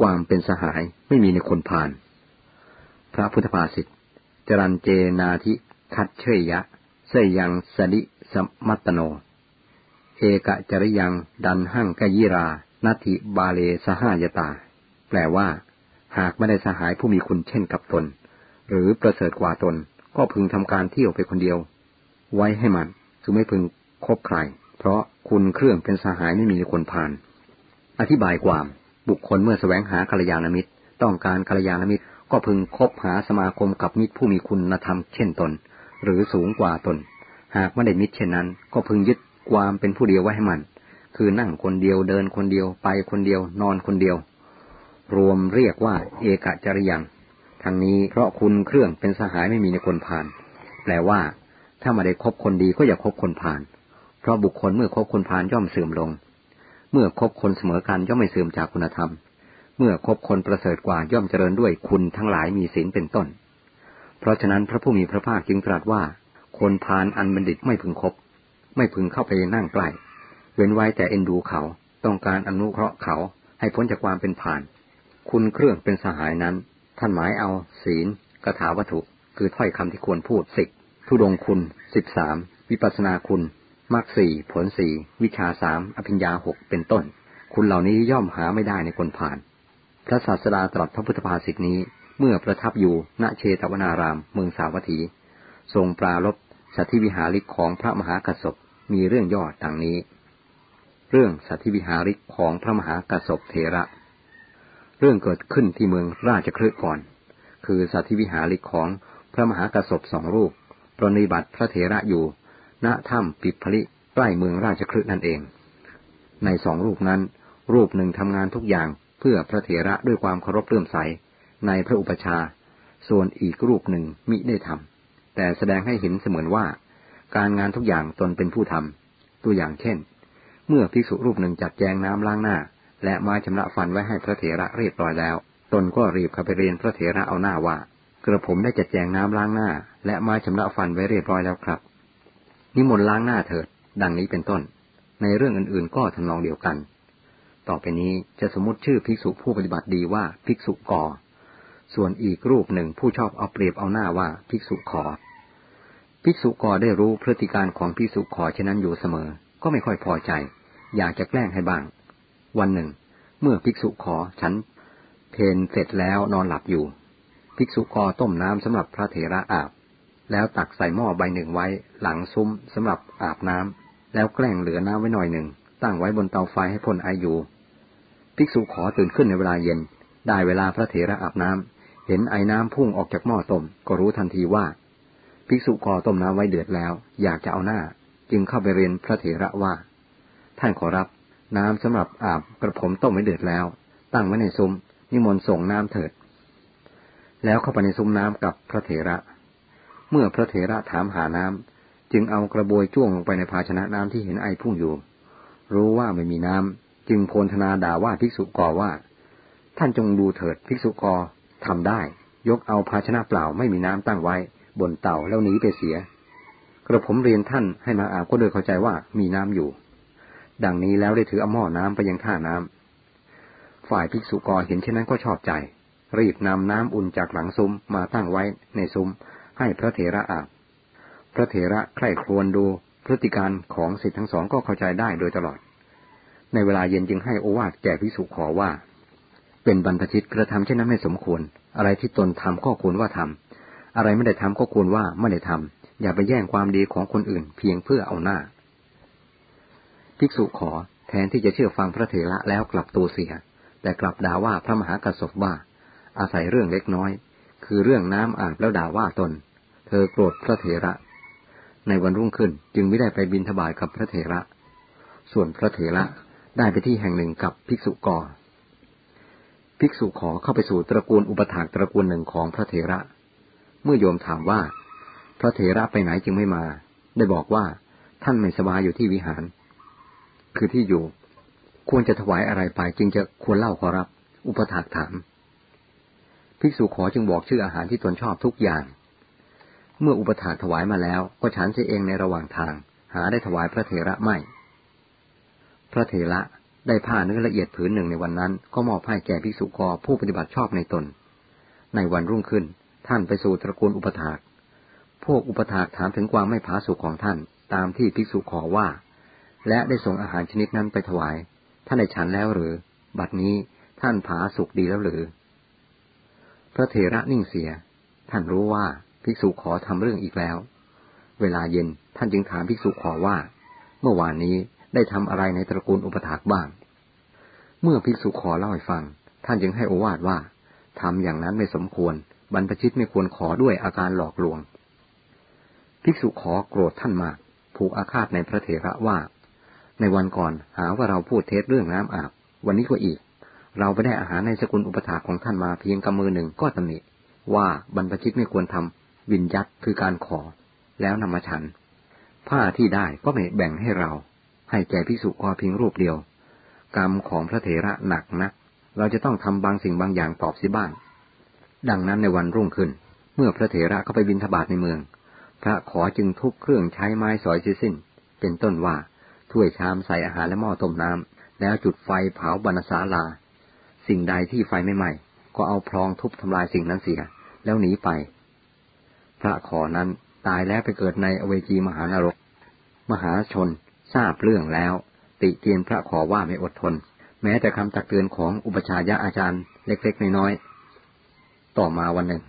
ความเป็นสหายไม่มีในคนพาน พระพุทธภาษิตจรันเจนาธิคัดเชยยะเสยยังสดิสมัตโน เอกจริยังดันหั่งกยิรานัติบาเลสหายตา แปลว่า หากไม่ได้สหายผู้มีคุณเช่นกับตน หรือประเสริฐกว่าตนก็พึงทำการเที่ยวไปคนเดียว ไว้ให้มันจึงไม่พึงคบใคร เพราะคุณเครื่องเป็นสหายไม่มีคนผ่าน อธิบายความ บุคคลเมื่อแสวงหากัลยาณมิตร ต้องการกัลยาณมิตร ก็พึงคบหาสมาคมกับมิตรผู้มีคุณธรรมเช่นตน หรือสูงกว่าตน หากไม่ได้มิตรเช่นนั้น ก็พึงยึดความเป็นผู้เดียวไว้ให้มัน คือนั่งคนเดียวเดินคนเดียวไปคนเดียวนอนคนเดียว รวมเรียกว่า เอกจริยังทั้งนี้เพราะคุณเครื่องเป็นสหายไม่มีในคนผ่าน แปลว่า ถ้าไมาได้คบคนดีก็อย่าคบคนผ่าน เพราะบุคคลเมื่อคบคนผ่านย่อมเสื่อมลง เมื่อคบคนเสมอกันย่อมไม่เสื่อมจากคุณธรรม เมื่อคบคนประเสริฐกว่าย่อมเจริญด้วยคุณทั้งหลายมีศีลเป็นต้น เพราะฉะนั้นพระผู้มีพระภาคจึงตรัสว่า คนพานอันบัณฑิตไม่พึงคบ ไม่พึงเข้าไปนั่งใกล้เว้นไว้แต่เอ็นดูเขาต้องการอนุเคราะห์เขาให้พ้นจากความเป็นผ่าน คุณเครื่องเป็นสหายนั้น ท่านหมายเอา ศีลกถาวัตถุ คือถ้อยคำที่ควรพูดสิกทุดงคุณสิบสามวิปัสนาคุณ มรรคสี่ผลสี่วิชาสามอภิญญาหกเป็นต้น คุณเหล่านี้ย่อมหาไม่ได้ในคนผ่าน พระศาสดาตรัสพระพุทธภาษิตนี้ เมื่อประทับอยู่ณเชตวนาราม เมืองสาวัตถี ทรงปราลบสัตธิวิหาริกของพระมหากระสบมีเรื่องย่อดังนี้ เรื่องสัตธิวิหาริกของพระมหากระสบเถระ เรื่องเกิดขึ้นที่เมืองราชคฤห์ก่อน คือสัตธิวิหาริกของพระมหากระสบสองรูปปรนิบัติพระเถระอยู่ ณถ้ำปิดผลิใกล้เมืองราชคฤห์นั่นเอง ในสองรูปนั้น รูปหนึ่งทำงานทุกอย่างเพื่อพระเถระด้วยความเคารพเลื่อมใสในพระอุปชา ส่วนอีกรูปหนึ่งมิได้ทำแต่แสดงให้เห็นเสมือนว่า การงานทุกอย่างตนเป็นผู้ทำตัวอย่างเช่น เมื่อภิกษุรูปหนึ่งจัดแจงน้ำล้างหน้า และไม้ชำระฟันไว้ให้พระเถระเรียบร้อยแล้ว ตนก็รีบเข้าไปเรียนพระเถระเอาหน้าว่ากระผมได้จัดแจงน้ำล้างหน้า และไม้ชำระฟันไว้เรียบร้อยแล้วครับ นิมนต์ล้างหน้าเถิด ดังนี้เป็นต้น ในเรื่องอื่นๆ ก็ทำนองเดียวกัน ต่อไปนี้จะสมมติชื่อภิกษุผู้ปฏิบัติดีว่าภิกษุกอ ส่วนอีกรูปหนึ่งผู้ชอบเอาเปรียบเอาหน้าว่าภิกษุขอ ภิกษุกอได้รู้พฤติการของภิกษุขอเช่นนั้นอยู่เสมอ ก็ไม่ค่อยพอใจ อยากจะแกล้งให้บ้าง วันหนึ่ง เมื่อภิกษุขอฉันเพนเสร็จแล้วนอนหลับอยู่ ภิกษุกอต้มน้ำสำหรับพระเถระอาบ แล้วตักใส่หม้อใบหนึ่งไว้ หลังซุ้มสำหรับอาบน้ำแล้วแกล้งเหลือน้ำไว้หน่อยหนึ่ง ตั้งไว้บนเตาไฟให้พ่นไออยู่ภิกษุขอตื่นขึ้นในเวลาเย็น ได้เวลาพระเถระอาบน้ำเห็นไอ้น้ำพุ่งออกจากหม้อต้มก็รู้ทันทีว่า ภิกษุขอต้มน้ำไว้เดือดแล้ว อยากจะเอาหน้า จึงเข้าไปเรียนพระเถระว่า ท่านขอรับ น้ำสำหรับอาบกระผมต้มไว้เดือดแล้ว ตั้งไว้ในซุ้มนิมนต์ส่งน้ำเถิด แล้วเข้าไปในซุ้มน้ำกับพระเถระ เมื่อพระเถระถามหาน้ำจึงเอากระบวยจ้วงลงไปในภาชนะน้ำที่เห็นไอพุ่งอยู่ รู้ว่าไม่มีน้ำจึงโพลธนาด่าว่าภิกษุกอว่า ท่านจงดูเถิดภิกษุกอทำได้ ยกเอาภาชนะเปล่าไม่มีน้ำตั้งไว้ บนเต่าแล้วหนีไปเสีย กระผมเรียนท่านให้มาอาบก็โดยเข้าใจว่ามีน้ำอยู่ ดังนี้แล้วได้ถือเอาหม้อน้ำไปยังท่าน้ำฝ่ายภิกษุกรเห็นเช่นนั้นก็ชอบใจ รีบนำน้ำอุ่นจากหลังซุ้มมาตั้งไว้ในซุ้ม ให้พระเถระอาบ พระเถระใคร่ครวญดูพฤติการของสิทธิทั้งสองก็เข้าใจได้โดยตลอด ในเวลาเย็นจึงให้โอวาทแก่พิสุขอว่า เป็นบรรพชิตกระทำเช่นนั้นไม่สมควร อะไรที่ตนทำก็ควรว่าทำอะไรไม่ได้ทำก็ควรว่าไม่ได้ทำอย่าไปแย่งความดีของคนอื่น เพียงเพื่อเอาหน้า ภิกษุขอแทนที่จะเชื่อฟังพระเถระแล้วกลับตัวเสีย แต่กลับด่าว่าพระมหากระสบว่าอาศัยเรื่องเล็กน้อย คือเรื่องน้ำอาบแล้วด่าว่าตน เธอโกรธพระเถระ ในวันรุ่งขึ้นจึงไม่ได้ไปบินทบาทกับพระเถระ ส่วนพระเถระได้ไปที่แห่งหนึ่งกับภิกษุกอภิกษุขอเข้าไปสู่ตระกูลอุปถากตระกูลหนึ่งของพระเถระ เมื่อโยมถามว่า พระเถระไปไหนจึงไม่มา ได้บอกว่าท่านไม่สบายอยู่ที่วิหาร คือที่อยู่ ควรจะถวายอะไรไปจึงจะควรเล่าขอรับ อุปถากถาม ภิกษุขอจึงบอกชื่ออาหารที่ตนชอบทุกอย่าง เมื่ออุปถาถวายมาแล้ว ก็ฉันเสียเองในระหว่างทาง หาได้ถวายพระเถระไม่ พระเถระได้ผ้าเนื้อละเอียดผืนหนึ่งในวันนั้น ก็มอบให้แก่ภิกษุกอผู้ปฏิบัติชอบในตน ในวันรุ่งขึ้น ท่านไปสู่ตระกูลอุปถาก พวกอุปถากถามถึงความไม่ผาสุกของท่าน ตามที่ภิกษุขอว่า และได้ส่งอาหารชนิดนั้นไปถวาย ท่านได้ฉันแล้วหรือ บัดนี้ท่านผาสุกดีแล้วหรือ พระเถระนิ่งเสีย ท่านรู้ว่าภิกษุขอทำเรื่องอีกแล้ว เวลาเย็นท่านจึงถามภิกษุขอว่า เมื่อวานนี้ได้ทำอะไรในตระกูลอุปถากบ้าง เมื่อภิกษุขอเล่าให้ฟัง ท่านจึงให้อวาทว่าทำอย่างนั้นไม่สมควร บรรพชิตไม่ควรขอด้วยอาการหลอกลวง ภิกษุขอโกรธท่านมากผูกอาฆาตในพระเถระว่า ในวันก่อนหาว่าเราพูดเท็จเรื่องน้ำอาบ วันนี้ก็อีก เราไปได้อาหารในสกุลอุปถาของท่านมาเพียงกำมือหนึ่งก็ตำหนิว่าบรรพชิตไม่ควรทำวินยัตคือการขอ แล้วนำมาฉัน ผ้าที่ได้ก็ไม่แบ่งให้เรา ให้แก่ภิกษุกอเพียงรูปเดียว กรรมของพระเถระหนักนัก เราจะต้องทำบางสิ่งบางอย่างตอบสิบ้าง ดังนั้นในวันรุ่งขึ้น เมื่อพระเถระเข้าไปบินทบาทในเมือง พระขอจึงทุบเครื่องใช้ไม้สอยสิ้น เป็นต้นว่าถ้วยชามใส่อาหารและหม้อต้มน้ำแล้วจุดไฟเผาบรรณศาลา สิ่งใดที่ไฟไม่ไหม้ก็เอาพลองทุบทำลายสิ่งนั้นเสีย แล้วหนีไป พระขอนั้นตายแล้วไปเกิดในอเวจีมหานรก มหาชนทราบเรื่องแล้ว ติเตียนพระขอว่าไม่อดทน แม้แต่คำตักเตือนของอุปชายะอาจารย์เล็กๆน้อยๆต่อมาวันหนึ่ง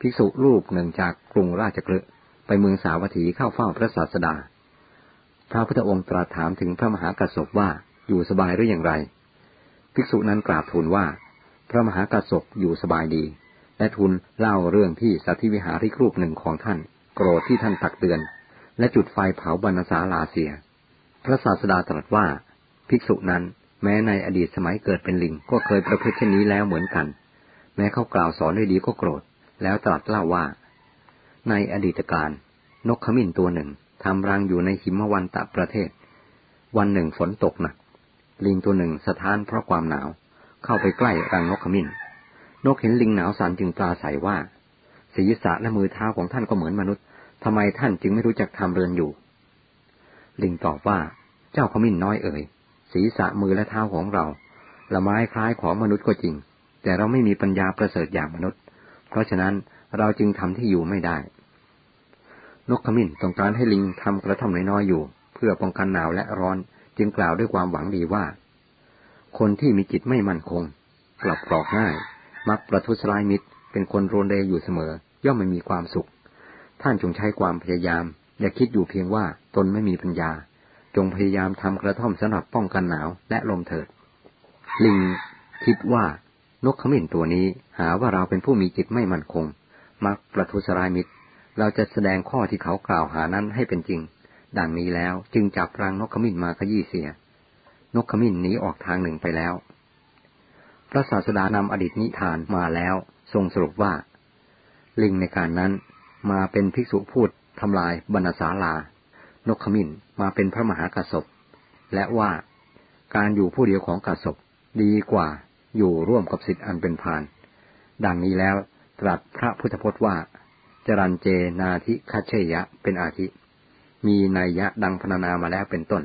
ภิกษุรูปหนึ่งจากกรุงราชกฤห์ไปเมืองสาวัตถีเข้าเฝ้าพระศาสดา พระพุทธองค์ตรัสถามถึงพระมหากัสสปว่าอยู่สบายหรืออย่างไร ภิกษุนั้นกราบทูลว่า พระมหากัสสปอยู่สบายดี และทูลเล่าเรื่องที่สัตวิหาริกรูปหนึ่งของท่าน โกรธที่ท่านตักเตือน และจุดไฟเผาบรรณศาลาเสีย พระศาสดาตรัสว่า ภิกษุนั้นแม้ในอดีตสมัยเกิดเป็นลิงก็เคยประพฤติเช่นนี้แล้วเหมือนกัน แม้เขากล่าวสอนด้วยดีก็โกรธ แล้วตรัสเล่าว่า ในอดีตการนกขมิ้นตัวหนึ่งทำรังอยู่ในหิมวันตะประเทศ วันหนึ่งฝนตกหนัก ลิงตัวหนึ่งสะท้านเพราะความหนาว เข้าไปใกล้รังนกขมิ้น นกเห็นลิงหนาวสันจึงปลาใสว่า ศีรษะและมือเท้าของท่านก็เหมือนมนุษย์ทำไมท่านจึงไม่รู้จักทำเรือนอยู่ ลิงตอบว่า เจ้าขมิ้นน้อยเอ่ยศีรษะมือและเท้าของเรา ละไม้คล้ายของมนุษย์ก็จริง แต่เราไม่มีปัญญาประเสริฐอย่างมนุษย์ เพราะฉะนั้นเราจึงทำที่อยู่ไม่ได้ นกขมิ้นต้องการให้ลิงทำกระท่อมน้อยๆอยู่ เพื่อป้องกันหนาวและร้อน จึงกล่าวด้วยความหวังดีว่า คนที่มีจิตไม่มั่นคง กลับกรอกง่าย มักประทุษร้ายมิตร เป็นคนโรนเรอยู่เสมอ ย่อมไม่มีความสุข ท่านจงใช้ความพยายาม อย่าคิดอยู่เพียงว่าตนไม่มีปัญญา จงพยายามทำกระท่อมสำหรับป้องกันหนาวและลมเถิด ลิงคิดว่านกขมิ้นตัวนี้หาว่าเราเป็นผู้มีจิตไม่มั่นคง มักประทุษร้ายมิตร เราจะแสดงข้อที่เขากล่าวหานั้นให้เป็นจริง ดังนี้แล้ว จึงจับรังนกขมิ้นมาขยี้เสีย นกขมิ้นหนีออกทางหนึ่งไปแล้ว พระศาสดานำอดีตนิทานมาแล้ว ทรงสรุปว่า ลิงในการนั้นมาเป็นภิกษุพูดทำลายบรรณศาลา นกขมิ้นมาเป็นพระมหากระสบและว่าการอยู่ผู้เดียวของกระสบดีกว่าอยู่ร่วมกับสิทธิ์อันเป็นพาน ดังนี้แล้วตรัสพระพุทธพจน์ว่า จรันเจนาทิคัเชยะเป็นอาทิ มีนัยยะดังพรรณนามาแล้วเป็นต้น